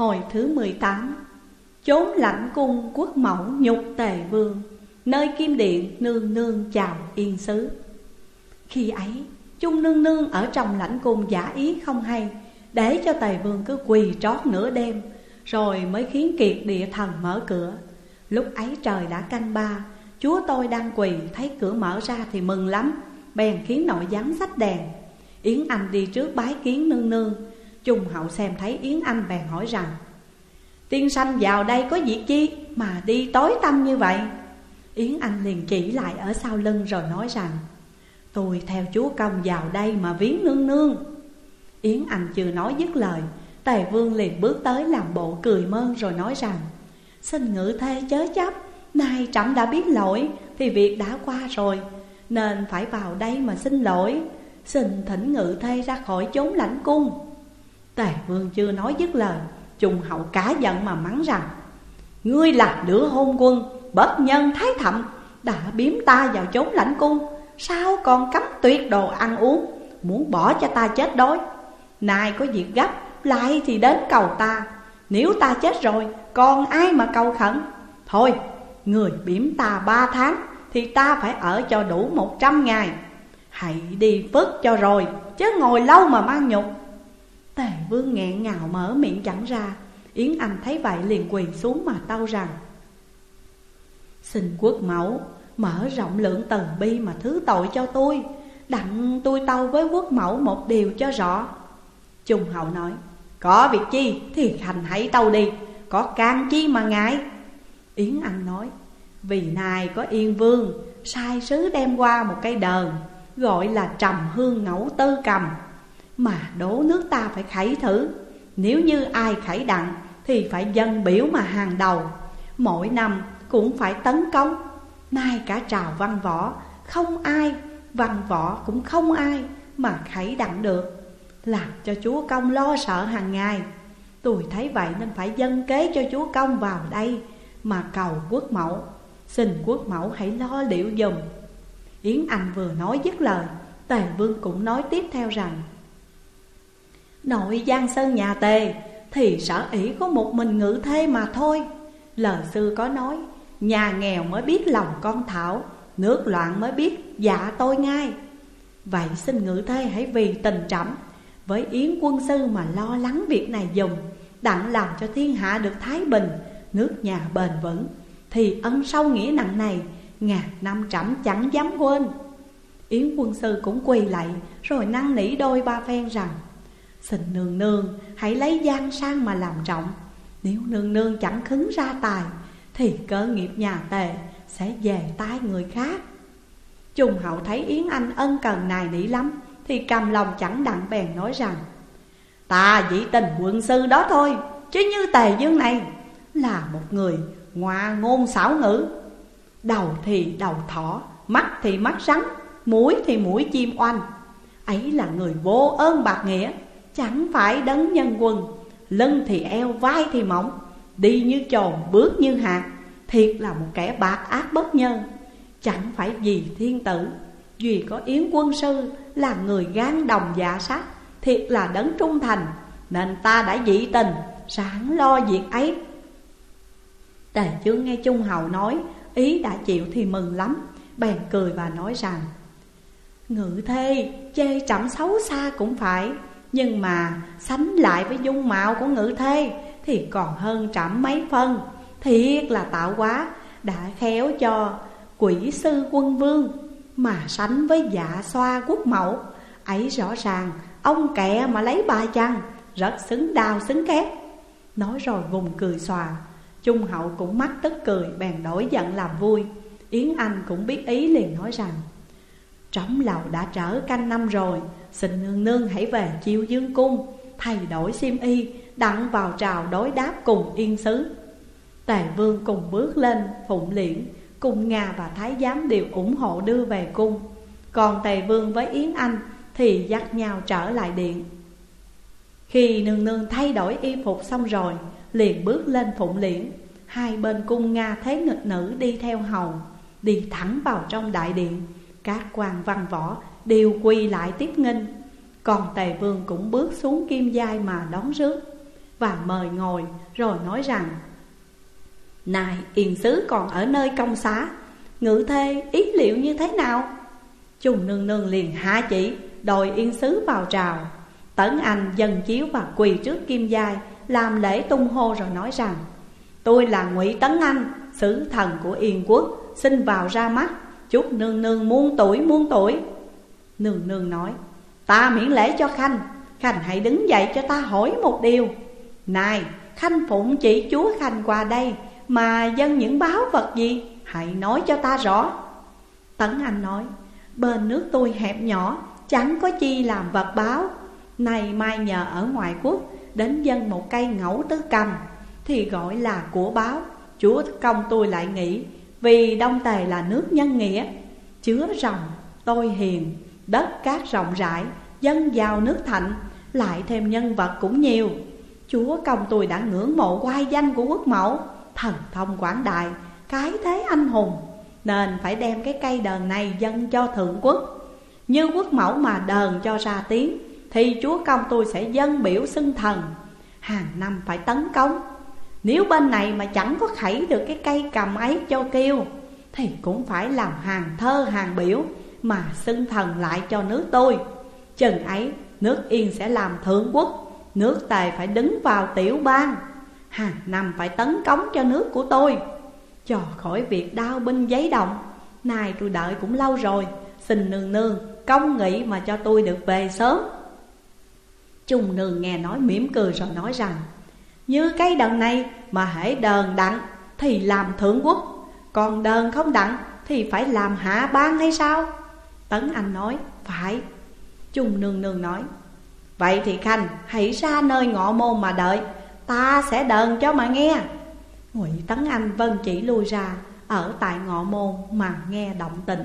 Hồi thứ 18 Chốn lãnh cung quốc mẫu nhục tề vương, Nơi kim điện nương nương chào yên xứ. Khi ấy, Chung nương nương ở trong lãnh cung giả ý không hay, Để cho tề vương cứ quỳ trót nửa đêm, Rồi mới khiến kiệt địa thần mở cửa. Lúc ấy trời đã canh ba, Chúa tôi đang quỳ, thấy cửa mở ra thì mừng lắm, Bèn khiến nội giám sách đèn. Yến Anh đi trước bái kiến nương nương Trung hậu xem thấy Yến Anh bèn hỏi rằng, Tiên sanh vào đây có việc chi mà đi tối tăm như vậy? Yến Anh liền chỉ lại ở sau lưng rồi nói rằng, Tôi theo chúa công vào đây mà viếng nương nương. Yến Anh chưa nói dứt lời, Tề Vương liền bước tới làm bộ cười mơn rồi nói rằng, Xin ngự thê chớ chấp, Nay trẫm đã biết lỗi Thì việc đã qua rồi, Nên phải vào đây mà xin lỗi. Xin thỉnh ngự thê ra khỏi chốn lãnh cung. Tề Vương chưa nói dứt lời Trung hậu cá giận mà mắng rằng, Ngươi là đứa hôn quân, Bất nhân thái thậm, Đã biếm ta vào chốn lãnh cung, Sao còn cấm tuyệt đồ ăn uống, Muốn bỏ cho ta chết đói. Nay có việc gấp, Lại thì đến cầu ta. Nếu ta chết rồi, Còn ai mà cầu khẩn? Thôi, người biếm ta ba tháng, Thì ta phải ở cho đủ một trăm ngày. Hãy đi phức cho rồi, Chứ ngồi lâu mà mang nhục. Tề vương nghẹn ngào mở miệng chẳng ra. Yến Anh thấy vậy liền quỳ xuống mà tâu rằng, Xin quốc mẫu, mở rộng lượng tần bi mà thứ tội cho tôi. Đặng tôi tâu với quốc mẫu một điều cho rõ. Trung hậu nói, Có việc chi thì hành hãy tâu đi, Có can chi mà ngại Yến Anh nói, Vì nài có yên vương, Sai sứ đem qua một cây đờn Gọi là trầm hương ngẫu tư cầm. Mà đố nước ta phải khẩy thử. Nếu như ai khẩy đặng, Thì phải dân biểu mà hàng đầu. Mỗi năm cũng phải tấn công. Nay cả trào văn võ, Không ai, Văn võ cũng không ai Mà khẩy đặng được. Làm cho chúa công lo sợ hàng ngày. Tôi thấy vậy nên phải dân kế cho chúa công vào đây Mà cầu quốc mẫu. Xin quốc mẫu hãy lo liệu dùm. Yến Anh vừa nói dứt lời, Tề Vương cũng nói tiếp theo rằng Nội Giang Sơn nhà Tề, Thì sở ỷ có một mình ngự thê mà thôi. Lời sư có nói, Nhà nghèo mới biết lòng con thảo, Nước loạn mới biết dạ tôi ngay. Vậy xin ngự thê hãy vì tình trẫm, Với Yến quân sư mà lo lắng việc này dùng, Đặng làm cho thiên hạ được thái bình, Nước nhà bền vững, Thì ân sâu nghĩa nặng này, Ngàn năm trẫm chẳng dám quên. Yến quân sư cũng quỳ lại, Rồi năn nỉ đôi ba phen rằng Xin nương nương, hãy lấy gian sang mà làm trọng. Nếu nương nương chẳng khứng ra tài, Thì cơ nghiệp nhà tề sẽ về tay người khác. Trung hậu thấy Yến Anh ân cần nài nỉ lắm, Thì cầm lòng chẳng đặng bèn nói rằng, Ta chỉ tình quân sư đó thôi, Chứ như tề dương này Là một người ngoa ngôn xảo ngữ. Đầu thì đầu thỏ, Mắt thì mắt rắn, Mũi thì mũi chim oanh. Ấy là người vô ơn bạc nghĩa. Chẳng phải đấng nhân quân Lưng thì eo, vai thì mỏng Đi như trồn, bước như hạt Thiệt là một kẻ bạc ác bất nhân. Chẳng phải vì thiên tử Duy có Yến quân sư Là người gan đồng dạ sát Thiệt là đấng trung thành Nên ta đã dị tình Sẵn lo việc ấy. Tề chương nghe Trung Hầu nói Ý đã chịu thì mừng lắm Bèn cười và nói rằng Ngự thê chê chậm xấu xa cũng phải. Nhưng mà sánh lại với dung mạo của ngự thê Thì còn hơn trảm mấy phân Thiệt là tạo quá Đã khéo cho quỷ sư quân vương Mà sánh với dạ xoa quốc mẫu. Ấy rõ ràng, ông kẹ mà lấy bà chăng Rất xứng đào xứng kép. Nói rồi vùng cười xòa, Trung hậu cũng mắt tức cười, bèn đổi giận làm vui. Yến Anh cũng biết ý liền nói rằng Trống lầu đã trở canh năm rồi. Xin nương nương hãy về chiêu dương cung. Thay đổi xiêm y, Đặng vào trào đối đáp cùng yên sứ Tề vương cùng bước lên phụng liễn, Cùng Nga và Thái giám đều ủng hộ đưa về cung. Còn Tề vương với Yến Anh Thì dắt nhau trở lại điện. Khi nương nương thay đổi y phục xong rồi, Liền bước lên phụng liễn. Hai bên cung Nga thế nghịch nữ đi theo hầu, Đi thẳng vào trong đại điện. Các quan văn võ đều quỳ lại tiếp nghinh. Còn tề vương cũng bước xuống kim giai mà đón rước Và mời ngồi rồi nói rằng, Này Yên Sứ còn ở nơi công xá, Ngự thê ý liệu như thế nào? Trung nương nương liền hạ chỉ, Đòi Yên Sứ vào trào. Tấn Anh dần chiếu và quỳ trước kim giai, Làm lễ tung hô rồi nói rằng, Tôi là ngụy Tấn Anh, Sứ thần của Yên Quốc, Xin vào ra mắt. Chúc nương nương muôn tuổi muôn tuổi. Nương nương nói, Ta miễn lễ cho Khanh Khanh hãy đứng dậy cho ta hỏi một điều. Này, Khanh phụng chỉ chúa Khanh qua đây, Mà dân những báo vật gì? Hãy nói cho ta rõ. Tấn Anh nói, Bên nước tôi hẹp nhỏ, Chẳng có chi làm vật báo. Này mai nhờ ở ngoại quốc, Đến dân một cây ngẫu tứ cầm, Thì gọi là của báo. Chúa công tôi lại nghĩ vì Đông Tề là nước nhân nghĩa Chứa rồng, tôi hiền Đất cát rộng rãi Dân giàu nước thạnh Lại thêm nhân vật cũng nhiều. Chúa công tôi đã ngưỡng mộ quai danh của quốc mẫu Thần thông quảng đại Cái thế anh hùng Nên phải đem cái cây đờn này dâng cho thượng quốc. Như quốc mẫu mà đờn cho ra tiếng Thì chúa công tôi sẽ dân biểu xưng thần Hàng năm phải tấn công. Nếu bên này mà chẳng có khẩy được cái cây cầm ấy cho kêu, Thì cũng phải làm hàng thơ, hàng biểu Mà xưng thần lại cho nước tôi. Chừng ấy, nước yên sẽ làm thượng quốc, Nước tài phải đứng vào tiểu bang. Hàng năm phải tấn cống cho nước của tôi. Cho khỏi việc đau binh giấy động Này tôi đợi cũng lâu rồi, Xin nương nương công nghị mà cho tôi được về sớm. Trung nương nghe nói mỉm cười rồi nói rằng như cái đờn này mà hãy đờn đặng thì làm thượng quốc. Còn đờn không đặng thì phải làm hạ ban hay sao? Tấn Anh nói, phải. Trung nương nương nói, Vậy thì Khanh, hãy ra nơi ngọ môn mà đợi. Ta sẽ đờn cho mà nghe. Ngụy Tấn Anh vân chỉ lui ra Ở tại ngọ môn mà nghe động tình